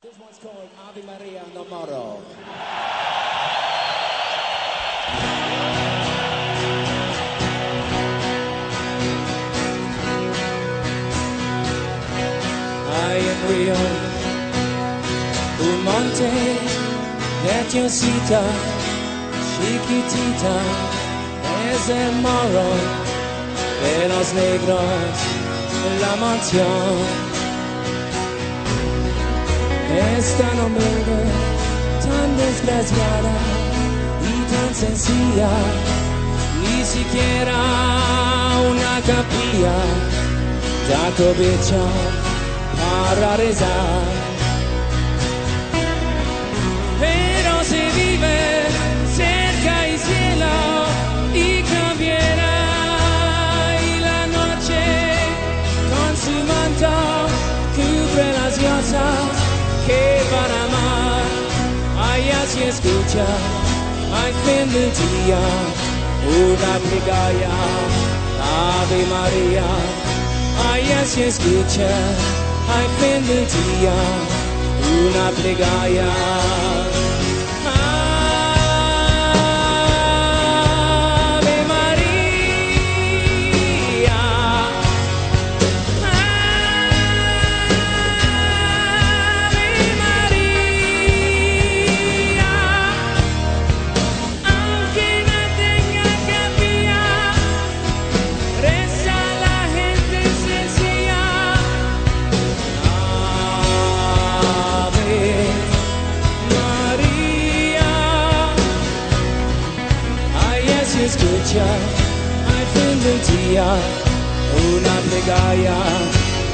This one's called Ave Maria no Moro. I am Rio, un monte neciosita, chiquitita, es el moro de los negros, la mansión. Es tan humilde, tan desgraciada y tan sencilla, ni siquiera una capilla da cobicha para rezar. Escucha del día una plegaria Ave María allá se escucha del día una plegaria escucha al fin del día una plegaria.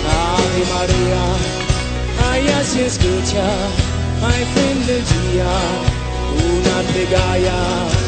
Ave María. Allá se escucha al fin del día una plegaria.